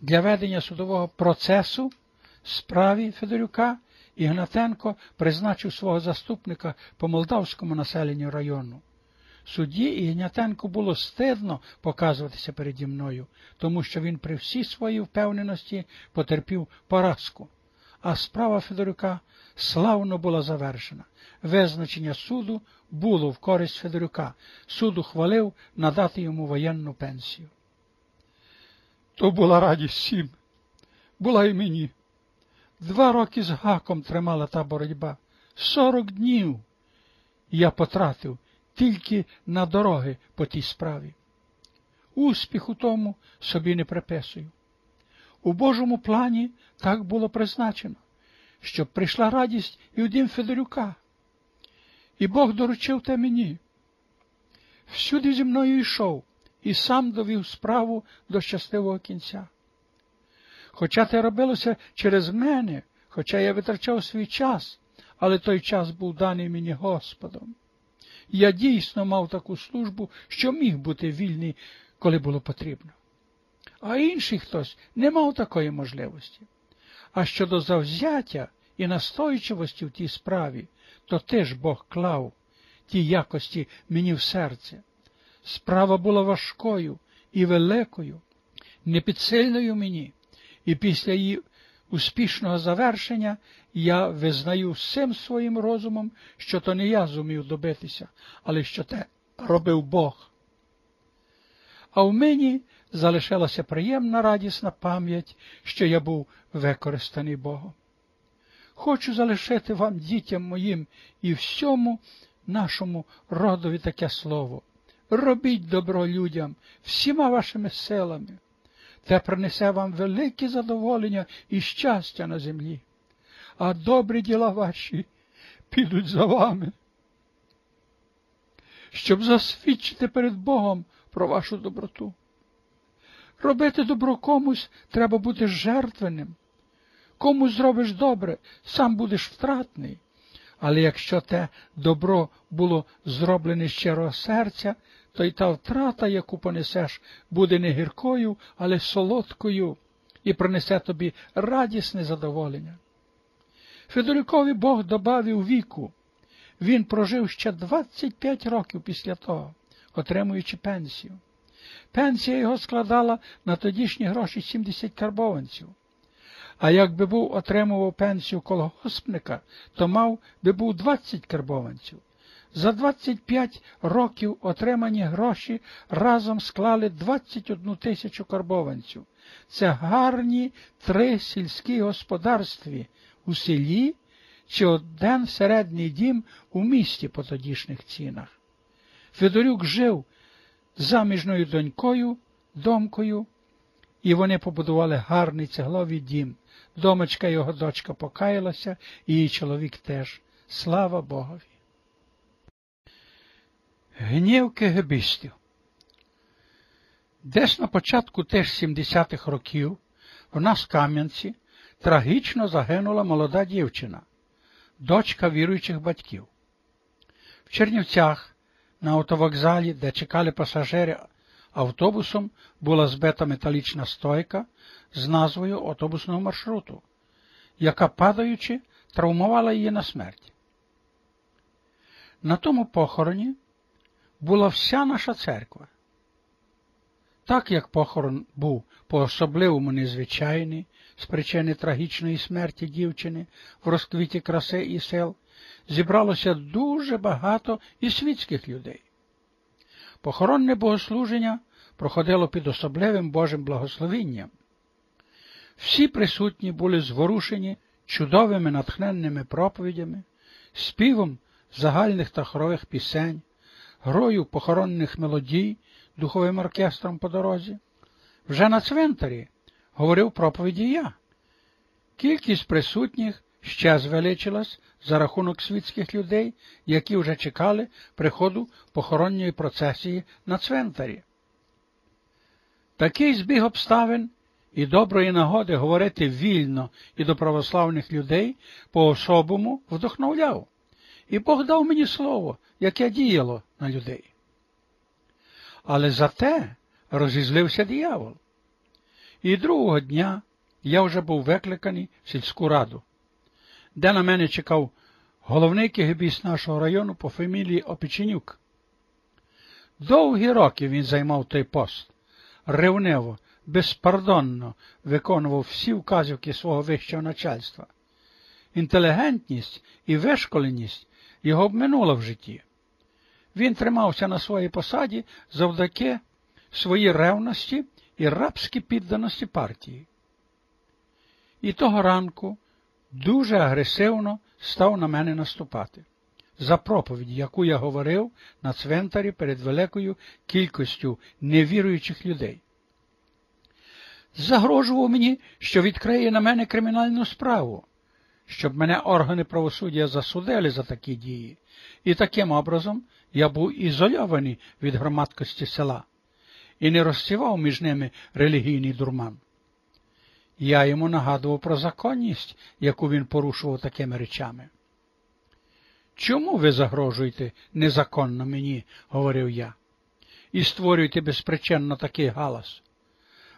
для ведення судового процесу справі Федорюка Ігнатенко призначив свого заступника по молдавському населенню району. Судді Ігнятенку було стидно показуватися переді мною, тому що він при всій своїй впевненості потерпів поразку. А справа Федорюка славно була завершена. Визначення суду було в користь Федорюка. Суд ухвалив надати йому воєнну пенсію. То була радість всім, була і мені. Два роки з гаком тримала та боротьба. Сорок днів я потратив тільки на дороги по тій справі. Успіх у тому собі не приписую. У Божому плані так було призначено, щоб прийшла радість і у дім Федорюка. І Бог доручив те мені. Всюди зі мною йшов і сам довів справу до щасливого кінця. Хоча це робилося через мене, хоча я витрачав свій час, але той час був даний мені Господом. Я дійсно мав таку службу, що міг бути вільний, коли було потрібно. А інший хтось не мав такої можливості. А щодо завзяття і настойчивості в тій справі, то теж Бог клав ті якості мені в серце. Справа була важкою і великою, непідсильною мені, і після її успішного завершення я визнаю всім своїм розумом, що то не я зумів добитися, але що те робив Бог. А в мені залишилася приємна радісна пам'ять, що я був використаний Богом. Хочу залишити вам, дітям моїм, і всьому нашому родові таке слово. Робіть добро людям всіма вашими силами. Те принесе вам велике задоволення і щастя на землі, а добрі діла ваші підуть за вами. Щоб засвідчити перед Богом про вашу доброту. Робити добро комусь треба бути жертвеним. Комусь зробиш добре, сам будеш втратний. Але якщо те добро було зроблене з щирого серця, то й та втрата, яку понесеш, буде не гіркою, але солодкою, і принесе тобі радісне задоволення. Федорюкові Бог добавив віку. Він прожив ще 25 років після того, отримуючи пенсію. Пенсія його складала на тодішні гроші 70 карбованців. А якби був отримував пенсію колгоспника, то мав би був 20 карбованців. За 25 років отримані гроші разом склали 21 тисячу карбованців. Це гарні три сільські господарстві у селі чи один середній дім у місті по тодішніх цінах. Федорюк жив заміжною донькою, домкою, і вони побудували гарний цегловий дім. Домочка його дочка покаялася, і її чоловік теж. Слава Богові. Гнів кегебістів Десь на початку теж 70-х років в нас в Кам'янці трагічно загинула молода дівчина, дочка віруючих батьків. В Чернівцях на автовокзалі, де чекали пасажири автобусом, була збита металічна стойка з назвою автобусного маршруту, яка, падаючи, травмувала її на смерть. На тому похороні була вся наша церква. Так як похорон був по особливому незвичайний, з причини трагічної смерті дівчини в розквіті краси і сил, зібралося дуже багато і світських людей. Похоронне богослуження проходило під особливим Божим благословінням. Всі присутні були зворушені чудовими натхненними проповідями, співом загальних та хорових пісень, грою похоронних мелодій духовим оркестром по дорозі. Вже на цвинтарі говорив проповіді я. Кількість присутніх ще звеличилась за рахунок світських людей, які вже чекали приходу похоронної процесії на цвинтарі. Такий збіг обставин і доброї нагоди говорити вільно і до православних людей по особому вдохновляв, і Бог дав мені слово, яке діяло на людей. Але зате розізлився диявол. І другого дня я вже був викликаний в сільську раду, де на мене чекав головний кегебіст нашого району по фамілії Опеченюк. Довгі роки він займав той пост, ревнево, безпардонно виконував всі вказівки свого вищого начальства. Інтелігентність і вишколеність його обминула в житті. Він тримався на своїй посаді завдяки своїй ревності і рабській підданості партії. І того ранку дуже агресивно став на мене наступати за проповідь, яку я говорив на цвинтарі перед великою кількістю невіруючих людей. Загрожував мені, що відкриє на мене кримінальну справу, щоб мене органи правосуддя засудили за такі дії, і таким образом я був ізольований від громадкості села і не розсівав між ними релігійний дурман. Я йому нагадував про законність, яку він порушував такими речами. Чому ви загрожуєте незаконно мені, говорив я, і створюєте безпричинно такий галас?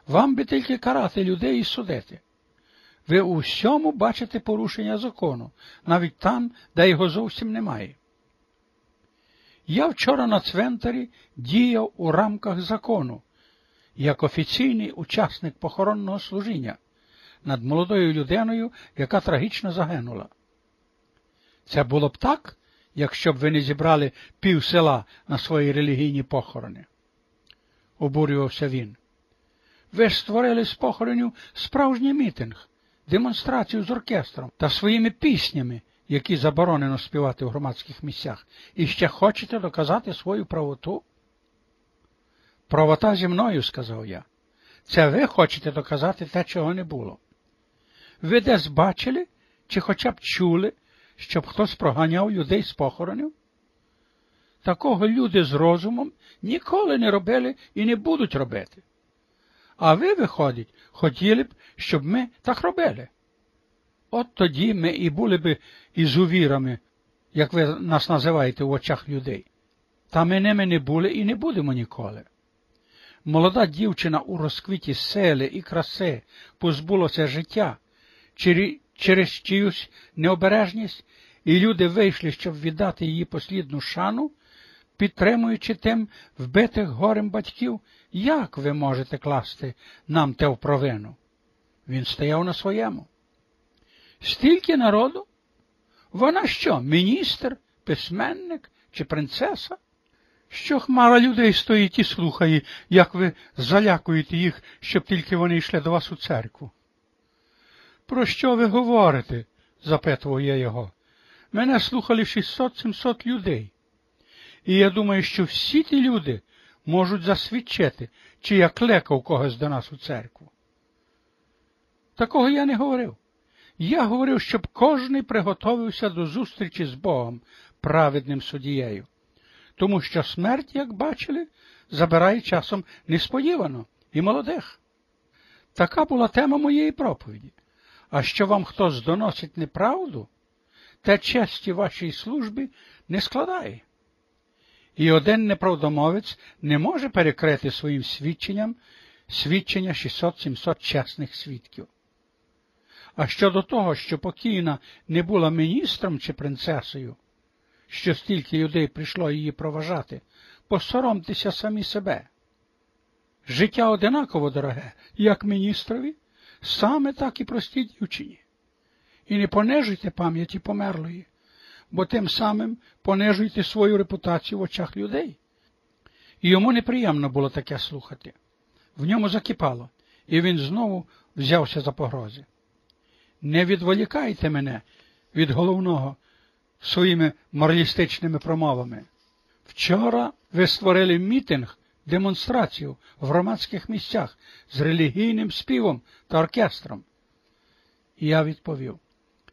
Вам би тільки карати людей і судити. Ви у всьому бачите порушення закону, навіть там, де його зовсім немає. Я вчора на цвинтарі діяв у рамках закону, як офіційний учасник похоронного служіння над молодою людиною, яка трагічно загинула. Це було б так, якщо б ви не зібрали пів села на свої релігійні похорони. Обурювався він. Ви ж створили з похоронів справжній мітинг, демонстрацію з оркестром та своїми піснями, які заборонено співати в громадських місцях, і ще хочете доказати свою правоту? Правота зі мною, сказав я. Це ви хочете доказати те, чого не було. Ви десь бачили чи хоча б чули, щоб хтось проганяв людей з похоронів? Такого люди з розумом ніколи не робили і не будуть робити. А ви, виходить, хотіли б, щоб ми так робили. От тоді ми і були б ізувірами, як ви нас називаєте в очах людей. Та ми ними не були і не будемо ніколи. Молода дівчина у розквіті сели і краси позбулося життя через чиюсь необережність, і люди вийшли, щоб віддати її послідну шану, підтримуючи тим вбитих горем батьків, як ви можете класти нам те в провину? Він стояв на своєму. Стільки народу? Вона що, міністр, письменник чи принцеса? Що хмара людей стоїть і слухає, як ви залякуєте їх, щоб тільки вони йшли до вас у церкву? Про що ви говорите? запитував я його. Мене слухали 600-700 людей. І я думаю, що всі ті люди можуть засвідчити, чи я клекав когось до нас у церкву. Такого я не говорив. Я говорив, щоб кожний приготовився до зустрічі з Богом, праведним судією, тому що смерть, як бачили, забирає часом несподівано і молодих. Така була тема моєї проповіді. А що вам хтось доносить неправду, те честі вашій службі не складає. І один неправдомовець не може перекрити своїм свідченням свідчення 600-700 чесних свідків. А щодо того, що покійна не була міністром чи принцесою, що стільки людей прийшло її проважати, посоромтеся самі себе. Життя одинаково дороге, як міністрові, саме так і простій дівчині. І не понижуйте пам'яті померлої, бо тим самим понижуєте свою репутацію в очах людей. Йому неприємно було таке слухати. В ньому закипало, і він знову взявся за погрози. Не відволікайте мене від головного своїми моралістичними промовами. Вчора ви створили мітинг, демонстрацію в громадських місцях з релігійним співом та оркестром. І я відповів,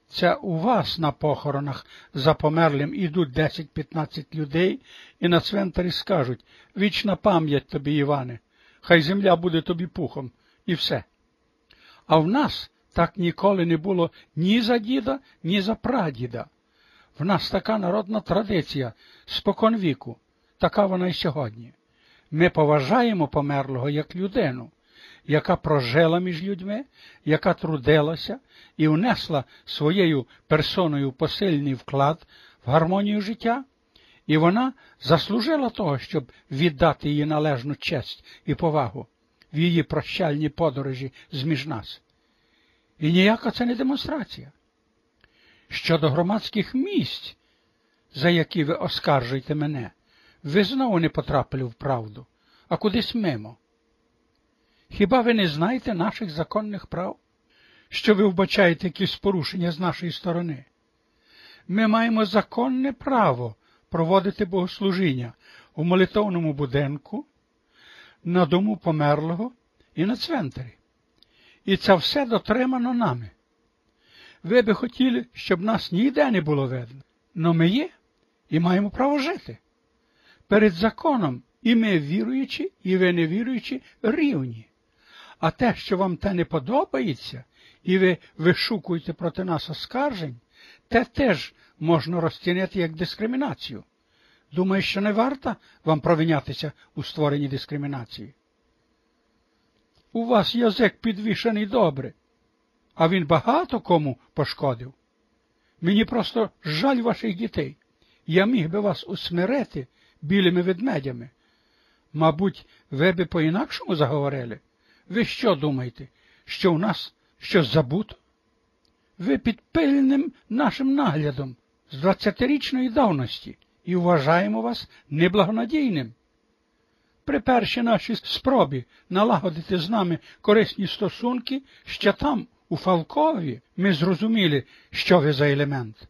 це у вас на похоронах за померлим ідуть 10-15 людей і на цвинтарі скажуть вічна пам'ять тобі, Іване, хай земля буде тобі пухом, і все. А в нас так ніколи не було ні за діда, ні за прадіда. В нас така народна традиція споконвіку, така вона й сьогодні. Ми поважаємо померлого як людину, яка прожила між людьми, яка трудилася і внесла своєю персоною посильний вклад в гармонію життя, і вона заслужила того, щоб віддати їй належну честь і повагу в її прощальній подорожі зміж нас. І ніяка це не демонстрація. Щодо громадських місць, за які ви оскаржуєте мене, ви знову не потрапили в правду, а кудись мимо. Хіба ви не знаєте наших законних прав, що ви вбачаєте якісь порушення з нашої сторони? Ми маємо законне право проводити богослужіння у молитовному будинку, на дому померлого і на цвинтарі. І це все дотримано нами. Ви би хотіли, щоб нас ніде не було видно, но ми є і маємо право жити. Перед законом і ми віруючі, і ви не віруючі, рівні. А те, що вам те не подобається, і ви вишукуєте проти нас оскаржень, те теж можна розцінити як дискримінацію. Думаю, що не варто вам провинятися у створенні дискримінації. У вас язик підвішений добре, а він багато кому пошкодив. Мені просто жаль ваших дітей. Я міг би вас усмирити білими ведмедями. Мабуть, ви би по-інакшому заговорили. Ви що думаєте, що у нас щось забуто? Ви під пильним нашим наглядом з двадцятирічної давності і вважаємо вас неблагонадійним. При першій нашій спробі налагодити з нами корисні стосунки, ще там, у Фалкові, ми зрозуміли, що ви за елемент.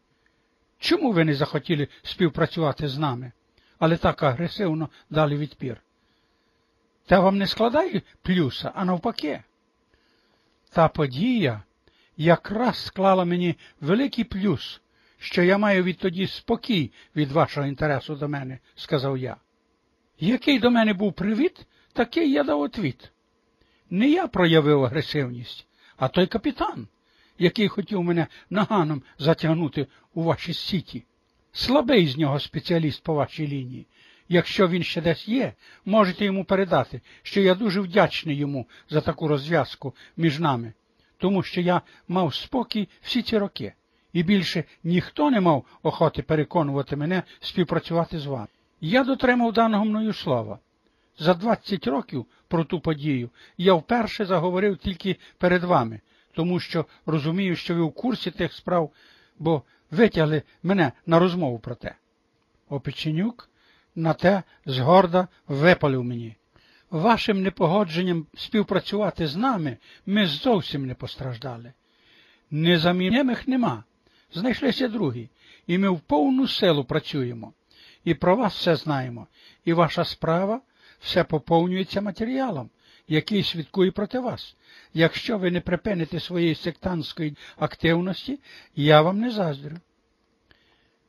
Чому ви не захотіли співпрацювати з нами, але так агресивно дали відпір? Та вам не складає плюса, а навпаки. Та подія якраз склала мені великий плюс, що я маю відтоді спокій від вашого інтересу до мене, сказав я. Який до мене був привіт, такий я дав отвіт. Не я проявив агресивність, а той капітан, який хотів мене наганом затягнути у ваші сіті. Слабий з нього спеціаліст по вашій лінії. Якщо він ще десь є, можете йому передати, що я дуже вдячний йому за таку розв'язку між нами, тому що я мав спокій всі ці роки, і більше ніхто не мав охоти переконувати мене співпрацювати з вами. Я дотримав даного мною слова. За 20 років про ту подію я вперше заговорив тільки перед вами, тому що розумію, що ви в курсі тих справ, бо витягли мене на розмову про те. Опеченюк на те згорда випалив мені. Вашим непогодженням співпрацювати з нами ми зовсім не постраждали. Незамінних нема. Знайшлися другі, і ми в повну силу працюємо. І про вас все знаємо, і ваша справа все поповнюється матеріалом, який свідкує проти вас. Якщо ви не припините своєї сектантської активності, я вам не заздрю.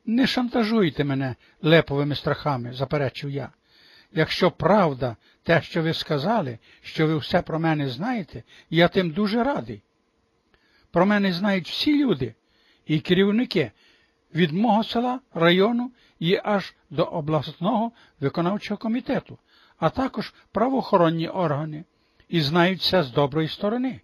Не шантажуйте мене леповими страхами, заперечив я. Якщо правда те, що ви сказали, що ви все про мене знаєте, я тим дуже радий. Про мене знають всі люди і керівники від мого села, району і аж до обласного виконавчого комітету, а також правоохоронні органи, і знають все з доброї сторони.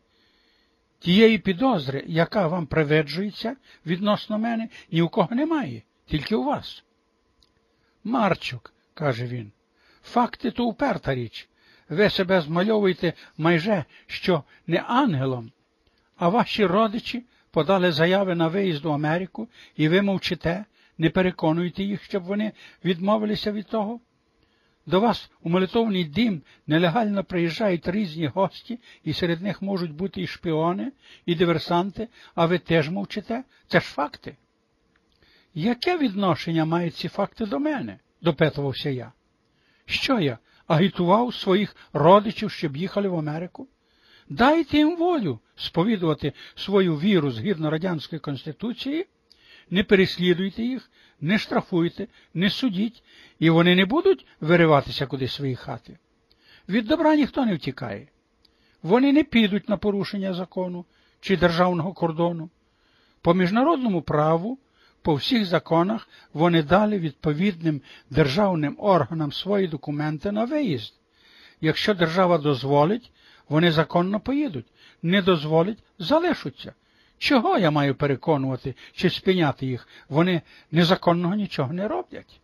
Тієї підозри, яка вам приведжується відносно мене, ні у кого немає, тільки у вас. Марчук, каже він, факти то уперта річ. Ви себе змальовуєте майже що не ангелом, а ваші родичі подали заяви на виїзд у Америку, і ви мовчите, не переконуєте їх, щоб вони відмовилися від того? До вас у молитовний дім нелегально приїжджають різні гості, і серед них можуть бути і шпіони, і диверсанти, а ви теж мовчите? Це ж факти. Яке відношення мають ці факти до мене? допитувався я. Що я агітував своїх родичів, щоб їхали в Америку? Дайте їм волю сповідувати свою віру згідно Радянської Конституції, не переслідуйте їх, не штрафуйте, не судіть, і вони не будуть вириватися кудись свої хати. Від добра ніхто не втікає. Вони не підуть на порушення закону чи державного кордону. По міжнародному праву, по всіх законах вони дали відповідним державним органам свої документи на виїзд. Якщо держава дозволить, Вони законно поїдуть, не дозволять, залишаться. Чого я маю переконувати чи спиняти їх? Вони незаконного нічого не роблять.